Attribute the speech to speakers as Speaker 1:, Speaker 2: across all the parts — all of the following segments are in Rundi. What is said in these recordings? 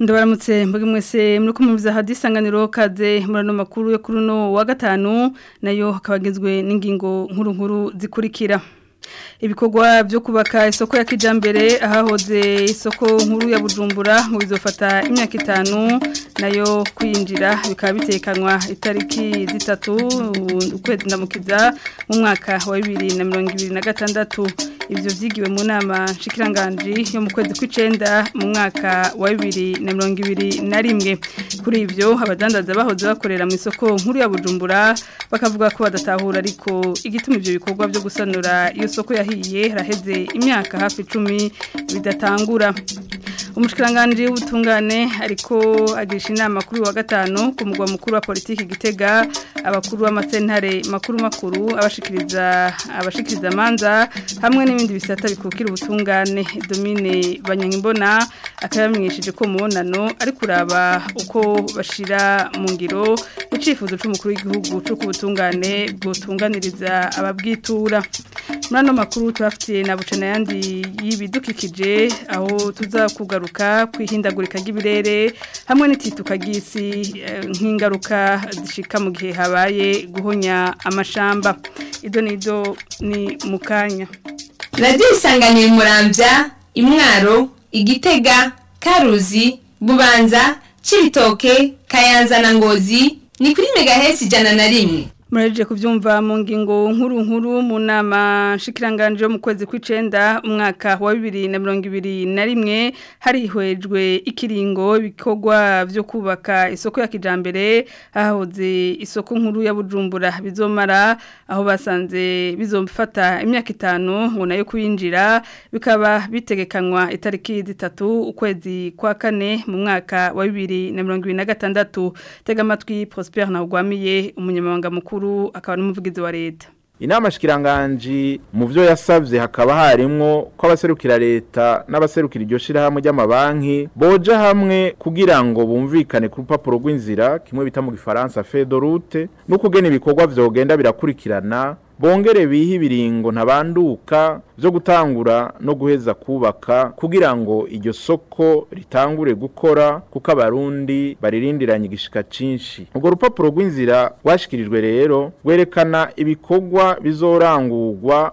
Speaker 1: ndabaramutse mbuga mwese muri kumumviza hadi isanganiro kaze murano makuru yo kuri uno wa gatanu nayo hakaba agizwe n'ingingo nkuru nkuru zikurikira ibikorwa byo kubaka isoko ya kijambere ahahoze isoko nkuru ya bujumbura ngo bizofata imyaka itanu nayo kwinjira bikaba bitekanwa itariki zitatu ukwezi ndamukiza mu mwaka wa bibiri na mirongo ibiri na gatandatu ibyo byigiwe mu nama nshikiranganji yo mu kwezi kw'icenda mu mwaka wa bibiri na mirongo ibiri na rimwe kuri ibyo abadandaza bahoze bakorera mu isoko nkuru ya bujumbura bakavuga ko badatahura ariko igituma ibyo bikorwa byo gusanura iyo soko yahiye haraheze imyaka hafi icumi bidatangura umushyikiranganzi w'ubutungane ariko agisha inama kuri wa gatanu ku mugwa mukuru wa politiki gitega abakuru b'amasentare makuru makuru abashikiriza abashikiriza amanza hamwe n'ibindi bisata bikukira ubutungane domine banyangimbona akaba yamenyesheje ko mubonano ari kuraba uko bashira mu ngiro icyifuzo cy'umukuru w'igihugu cy'uko ubutungane bwutunganiriza ababwitura muri ano makuru turafite na bucana yandi y'ibidukikije aho tuza kugaruka kwihindagurika ry'ibirere hamwe n'itituka ry'isi eh, nk'ingaruka zishika mu gihe habaye guhonya amashamba ibyo nibyo ni mukanya. kanya
Speaker 2: radiyo isanganiye murambya imwaro igitega karuzi bubanza cibitoke kayanza na ngozi ni kuri megahesi ijana na rimwe
Speaker 1: muraje kubyumva mu ngingo nkuru nkuru mu nama shikiranganje mu kwezi kw'icenda umwaka wa bibiri na mirongo ibiri na rimwe harihwejwe ikiringo ibikorwa byo kubaka isoko ya kijambere ahoze isoko nkuru ya bujumbura bizomara aho basanze bizofata imyaka itanu ngo nayo kuyinjira bikaba bitegekanywa itariki zitatu ukwezi kwa kane mu mwaka wa bibiri na mirongo ibiri na gatandatu tega amatwi prosper ntagwamiye umunyamabanga mukuru mukuru akaba n'umuvugizi wa leta
Speaker 3: inama shikiranganji mu byo yasabye hakaba harimwo ko abaserukira leta n'abaserukira iryo shirahamwe ry'amabanki boja hamwe kugira ngo bumvikane ku rupapuro rw'inzira kimwe bita mu gifaransa fedorute no kugena ibikorwa vyogenda birakurikirana bongere bihe ibiringo ntabanduka byo gutangura no guheza kubaka kugira ngo iryo soko ritangure gukora kuko abarundi baririndiranye igishika cinshi urwo rupapuro rw'inzira rwashikirijwe rero rwerekana ibikorwa bizorangurwa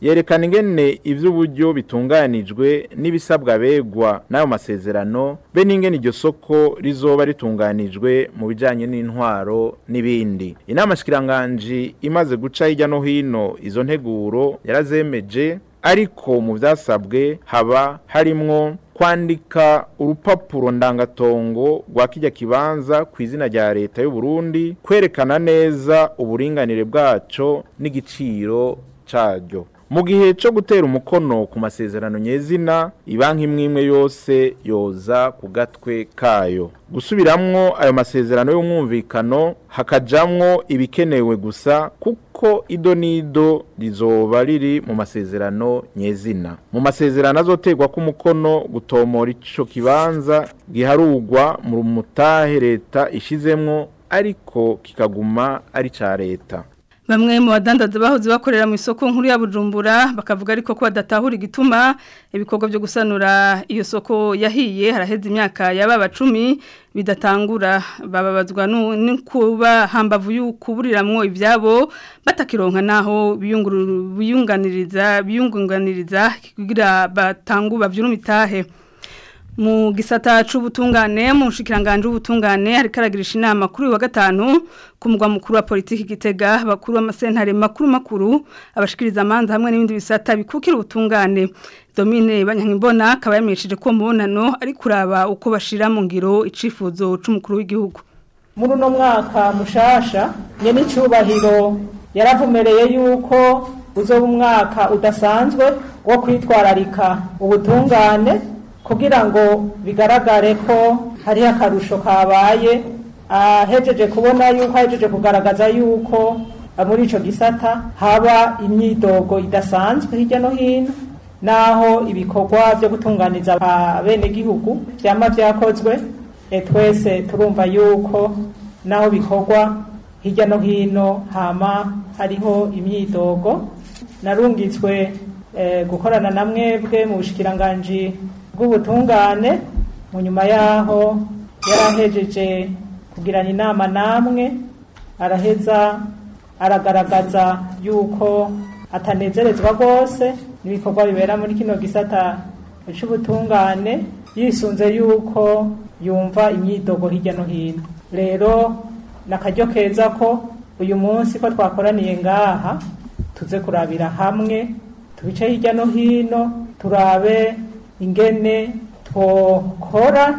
Speaker 3: yerekana ingene iby'uburyo bitunganijwe n'ibisabwa begwa n'ayo masezerano be n'ingene iryo soko rizoba ritunganijwe mu bijyanye n'intwaro n'ibindi inama shikiranganji imaze guca hirya no hino izo nteguro yarazemeje ariko mu byasabwe haba harimwo kwandika urupapuro ndangatongo rwa kijya kibanza ku izina rya leta y'u Burundi kwerekana neza uburinganire bwaco n'igiciro caryo mu gihe cyo gutera umukono ku masezerano nyezina ibanki imwe imwe yose yoza ku gatwe kayo Gusubiramo ayo masezerano y'umwumvikano hakajamwo ibikenewe gusa kuko ido n'ido rizoba riri mu masezerano nyezina mu masezerano azotegwa ko umukono gutomora icyo kibanza giharugwa mu mutahe leta ishizemwo ariko kikaguma ari cya leta
Speaker 1: Bamwe mu badandaza bahoze bakorera mu isoko nkuru ya Bujumbura bakavuga ariko ko badatahura igituma ibikorwa byo gusanura iyo soko yahiye haraheze imyaka yababa 10 bidatangura bababazwa n'ukuba hambavu y'ukuburiramwo ivyabo batakironka naho biyunganiriza biyungunganiriza kugira batangu bavyura mu gisata c'ubutungane mu nshikiranganje ubutungane hariko aragirisha inama kuri wa gatanu ku mugwa mukuru wa politiki gitega bakuru b'amasentare makuru makuru abashikiriza amanza hamwe n'ibindi bisata bikukira ubutungane Domine Banyankimbona akaba yamenyesheje ko mubonano ari kuraba uko bashira mu ngiro icifuzo c'umukuru w'igihugu
Speaker 4: muri uno mwaka mushasha nyene icubahiro yaravumereye yuko uzoba umwaka udasanzwe wo kwitwararika ubutungane kugira ngo bigaragare ko hari akarusho kabaye ahejeje ah, kubona yuko ahejeje kugaragaza yuko ah, muri icyo gisata haba imyidogo idasanzwe hirya no hino naho ibikorwa byo gutunganiza abenegihugu ah, byaba byakozwe eh, twese turumva yuko naho bikorwa hirya no hino hama hariho imyidogo narungitswe eh, gukorana na mwebwe mu bushikiranganji bw'ubutungane mu nyuma yaho yarahejeje kugirana inama namwe araheza aragaragaza yuko atanezerezwa rwose n'ibikorwa bibera muri kino gisata cy'ubutungane yisunze yuko yumva imyidogo hirya no hino rero ni keza ko uyu munsi ko twakoraniye ngaha tuze kurabira hamwe tubice hirya no hino turabe ingene twokora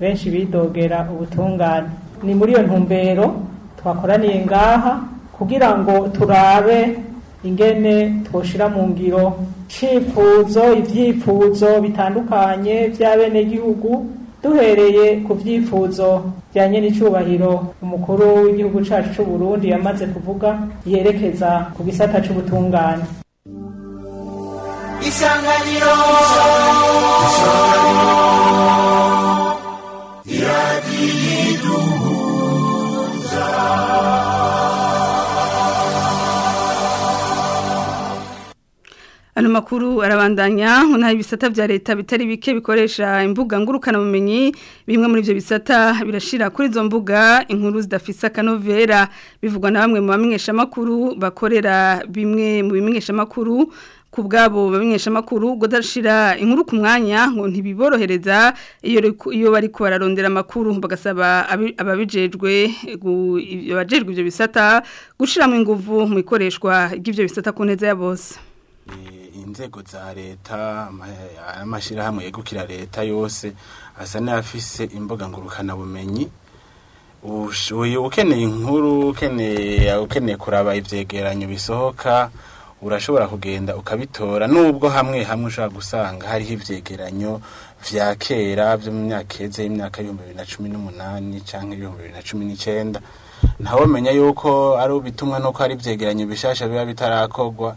Speaker 4: benshi bidogera ubutungane ni muri iyo ntumbero twakoraniye ngaha kugira ngo turabe ingene twoshira mu ngiro icyifuzo ibyifuzo bitandukanye by'abenegihugu duhereye ku byifuzo bijyanye n'icyubahiro umukuru w'igihugu cyacu cy'u Burundi yamaze kuvuga yerekeza ku gisata cy'ubutungane
Speaker 5: isanganiro
Speaker 1: makuru arabandanya unaha ibisata bya leta bitari bike bikoresha imbuga ngurukana bumenyi bimwe muri ibyo bisata birashira kuri zo mbuga inkuru zidafisa akanovera bivugwa na bamwe mu bamenyesha makuru bakorera bimwe mu bimenyesha makuru ku bwabo bamenyesha makuru godashira inkuru ku mwanya ngo ntibiborohereza iyo iyo bari kubararondera makuru bagasaba ababijejwe bajejwe ibyo bisata gushira mu inguvu mu ikoreshwa ry'ibyo bisata ku neza ya bose Eh,
Speaker 6: inzego za leta amashyirahamwe yegukira leta yose asa n'ayafise imbuga ngurukanabumenyi uyu ukeneye inkuru ukeneye kuraba ibyegeranyo bisohoka urashobora kugenda ukabitora nubwo hamwe hamwe ushobora gusanga hariho ibyegeranyo bya kera byo mu myaka iheze y'imyaka y'ibihumbi bibiri na cumi n'umunani cyangwa ibihumbi bibiri na cumi n'icyenda ntawamenya yuko ari ubitumwe nuko hari ibyegeranyo bishasha biba bitarakorwa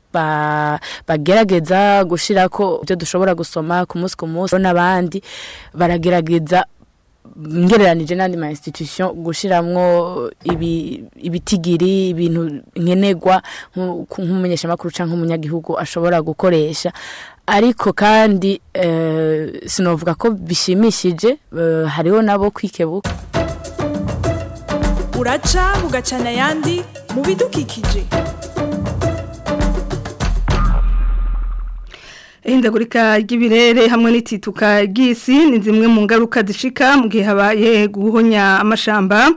Speaker 7: bagerageza ko ibyo dushobora gusoma ku munsi ku munsi n'abandi baragerageza ngereranije n'andi ma institution gushyiramo ibitigiri ibintu nkenegwa nk'umumenyesha makuru canke ashobora gukoresha ariko kandi uh, sinovuga ko bishimishije eh, hariho nabo kwikebuka
Speaker 8: uraca mugacana yandi mu bidukikije
Speaker 1: ihindagurika ry'ibirere hamwe n'itituka ry'isi ni zimwe mu ngaruka zishika mu gihe guhonya amashamba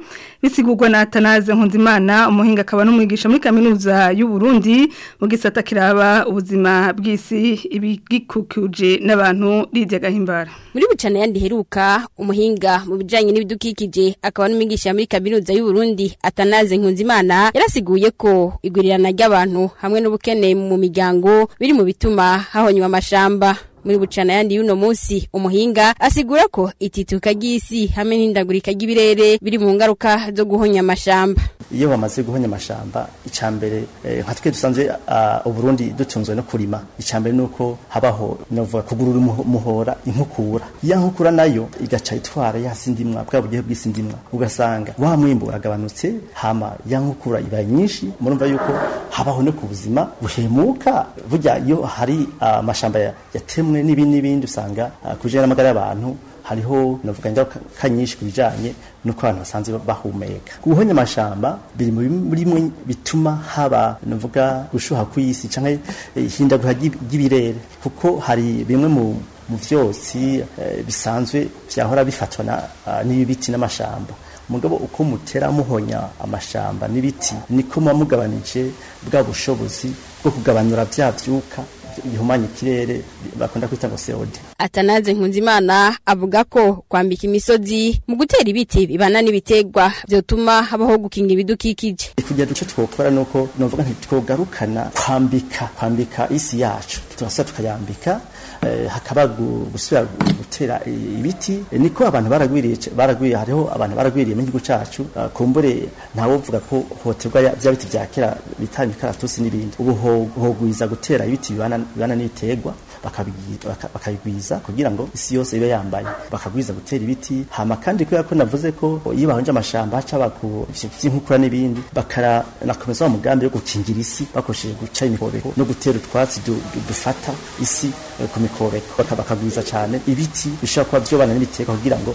Speaker 1: bisigurwa na Atanaze Nkundimana umuhinga akaba n'umwigisha muri kaminuza y'u Burundi mu gisata kiraba ubuzima bw'isi ibigikukuje n'abantu rirya gahimbara
Speaker 9: muri bucana yandi heruka umuhinga mu bijanye n'ibidukikije akaba n'umwigisha muri kaminuza y'u Burundi Atanaze Nkundimana yarasiguye ko igwirirana ry'abantu hamwe n'ubukene mu miryango biri mu bituma hahonywa amashamba muri bucana yandi y'uno munsi umuhinga asigura ko itituka ry'isi hamwe n'indagurika ry'ibirere biri mu ngaruka zo guhonya amashamba
Speaker 10: iyo bamaze guhonya amashamba icya mbere eh, nka twe dusanzwe ah, uburundi dutunzwe no kurima icya mbere ni uko habaho navuga kugurura umuhora inkukura ya nkukura nayo igaca itwara ya sindimwa bwa buryo bw'isindimwa ugasanga wa mwimbo uragabanutse hama ya nkukura ibaye nyinshi murumva yuko habaho no ku buzima buhemuka burya yo hari ah, mashamba ya yatemwe hamwe n'ibindi n'ibindi usanga ah, ku bijyanye n'amagara y'abantu hariho navuga ingaruka nyinshi ku bijyanye n'uko abantu basanzwe bahumeka guhonya amashyamba biri muri bimwe bituma haba navuga gushuha ku isi cyangwa eh, ihindagura ry'ibirere kuko hari bimwe mu mu byotsi eh, bisanzwe byahora bifatwa ah, n'ibi biti n'amashamba mugabo uko mutera muhonya amashamba n'ibiti niko muba mugabanije bwa bushobozi bwo kugabanura bya byuka bihumanya ikirere bakunda kwita ngo sewode
Speaker 9: atanaze nkunzimana avuga ko kwambika imisozi mu gutera ibiti bibana n’ibitegwa byotuma habaho gukinga ibidukikije
Speaker 10: kugira duce twokora nuko numvaga ntitwogarukana kwambika kwambika isi yacu turasaba tukayambika Eh, hakaba gusubira gutera ibiti eh, niko abantu baragwiriye baragwiye hariho abantu baragwiriye mu gihugu cyacu eh, kumbure ntawovuga ko hoterwa bya biti bya kera bitanga imikaratusi n'ibindi ubu hogwiza gutera ibiti bibana n'ibiterwa bakabigwiza kugira ngo isi yose ibe yambaye bakagwiza gutera ibiti hama kandi kubera ko navuze ko iyo bahonje amashamba haca bako by'inkukura n'ibindi bakanakomeza umugambi wo gukingira isi bakoresheje guca imikobeko no gutera utwatsi dufata isi eh, ku mikobeko bakagwiza cyane ibiti bishobora kuba byobana n'ibiterwa kugira ngo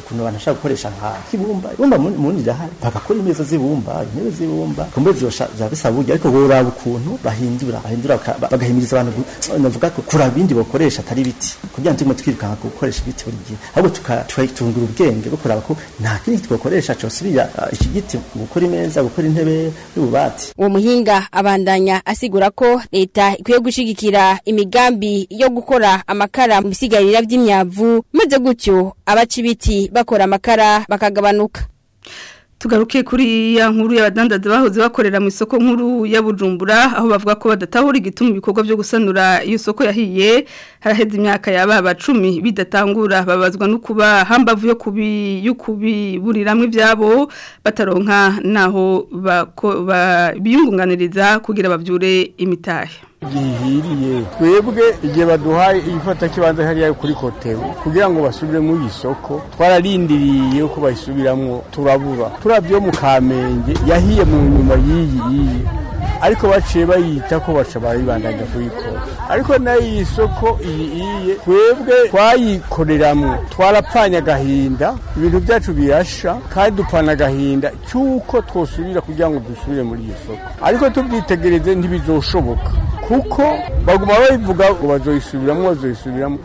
Speaker 10: ukuntu abantu bashaka gukoresha nka kibumba ibumba mundi irahari bagakora imeza z'ibumba intebe z'ibumba kumbure zibasha bisaba uburyo ariko woraba ukuntu bahindura bahindura bagahimiriza abantu navuga ko kura bindi bakoresha atari ibiti kugira ngo turimo twirukanga gukoresha ibiti buri gihe ahubwo tukatungura ubwenge bwo kuraba ko nta kindi twakoresha cosubira iki giti gukora imeza gukora intebe y'ububati
Speaker 9: uwo muhinga abandanya asigura ko leta ikwiye gushyigikira imig imigambi yo gukora amakara mu bisigarira by'imyavu maze gutyo abaca bakora amakara bakagabanuka
Speaker 1: tugaruke kuri ya nkuru y'abadandaza bahoze bakorera mu isoko nkuru ya Bujumbura aho bavuga ko badatahura igituma ibikorwa byo gusanura iyo soko yahiye haraheze imyaka yababa cumi bidatangura babazwa no kuba hambavu yo kubi yo kubiburiramwe ibyabo bataronka naho biyungunganiriza kugira babyure imitahe
Speaker 11: gihiriye twebwe igihe baduhaye igifata kibanza hariya kuri kotewe kugira ngo basubire mu isoko twararindiriye ko bayisubiramwo turabura turabyo mu kamenge yahiye mu nyuma y'iyi yiyi ariko baciye bayita ko baca baribandanya kuyikora ariko nayo iyi soko iyi iye twebwe twayikoreramwo twarapfanye agahinda ibintu byacu birasha kandi dupfana agahinda cy'uko twosubira kugira ngo dusubire muri iyi soko ariko tubyitegereze ntibizoshoboka kuko baguma bayivuga ngo bazoyisubiramo bazoyisubiramo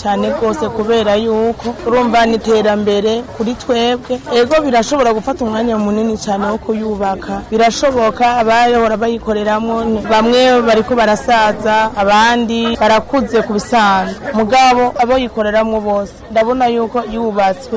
Speaker 12: cyane rwose kubera yuko urumva iterambere kuri twebwe ego birashobora gufata umwanya munini cyane wo kuyubaka birashoboka abayobora bayikoreramo bamwe bari ko barasaza abandi barakuze ku bisanzwe mugabo abo yikoreramo bose ndabona yuko yubatswe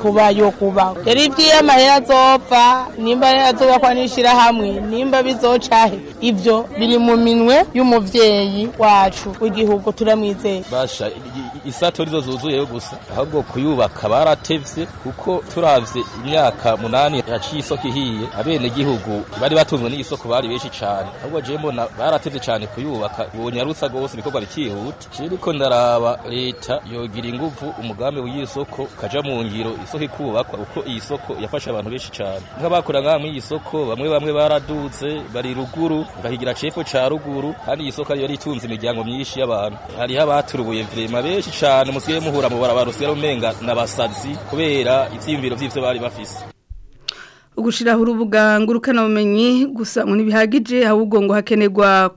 Speaker 12: kuba yo kubaho rero iby'iyo amahera azopfa nimba azubakwa n'ishyirahamwe nimba bizocahe ibyo biri mu minwe y'umubyeyi wacu w'igihugu turamwizeye
Speaker 13: basha isato rizo zuzuye gusa ahubwo kuyubaka baratevye kuko turavye imyaka mu umunani yaciye isoko ihiye abene gihugu bari batunzwe n'igisoko bari benshi cyane ahubwo je mbona baratevye cyane kuyubaka uwo nyarutsa gose ibikorwa bikihuta kiriko ndaraba leta yogira ingufu umugambi w'isoko kaja mu ngiro isoko ikubakwa uko iyi soko yafasha abantu benshi cyane nk'abakora ngaha mw'iyi soko bamwe bamwe baradutse bari ruguru bakahigira cepo cya ruguru kandi iyi soko ariyo ritunze imiryango myinshi y'abantu hariho abaturubuye vrema benshi cyane musigaye muhura mu barabara usigara umenga n'abasazi kubera ivyiyumviro vy'ivyo bari bafise
Speaker 1: ugushiraho urubuga ngurukana bumenyi gusa ngo ntibihagije ahubwo ngo hakenerwa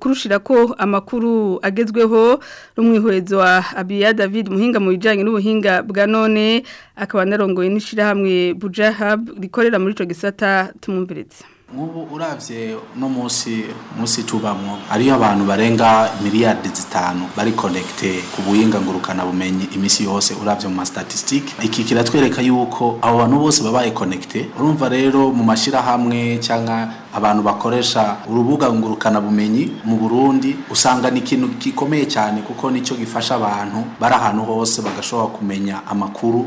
Speaker 1: kurushira ko amakuru agezweho n'umwihwezwa Abiya David muhinga mu bijyanye n'ubuhinga bwa none akaba narongoye n'ishyirahamwe Bujahab rikorera muri ico gisata tumumviritse
Speaker 14: nk'ubu urabye uno munsi munsi tubamwo ariyo abantu barenga miliyari zitanu bari konegite ku buhinga ngurukanabumenyi iminsi yose urabye mu masitatisitike iki kiratwereka yuko abo bantu bose babaye konegite urumva rero mu mashyirahamwe cyangwa abantu bakoresha urubuga ngurukanabumenyi mu burundi usanga ni ikintu gikomeye cyane kuko nicyo gifasha abantu bari ahantu hose bagashobora kumenya amakuru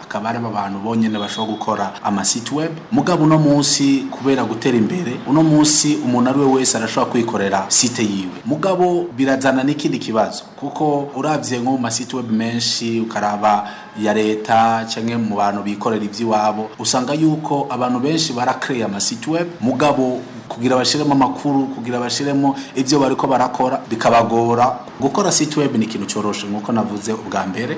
Speaker 14: akaba ari abantu bonyine bashobora gukora amasite web mugabo uno munsi kubera gutera imbere uno munsi umuntu ari we wese arashobora kwikorera site yiwe mugabo birazana n'ikindi kibazo kuko urabye nko mu masite web menshi ukaraba ya leta cyangwa mu bantu bikorera iby'iwabo usanga yuko abantu benshi barakereye amasite web mugabo kugira bashyiremo amakuru kugira bashyiremo ibyo bari ko barakora bikabagora gukora siti webu ni ikintu cyoroshe nk'uko navuze ubwa mbere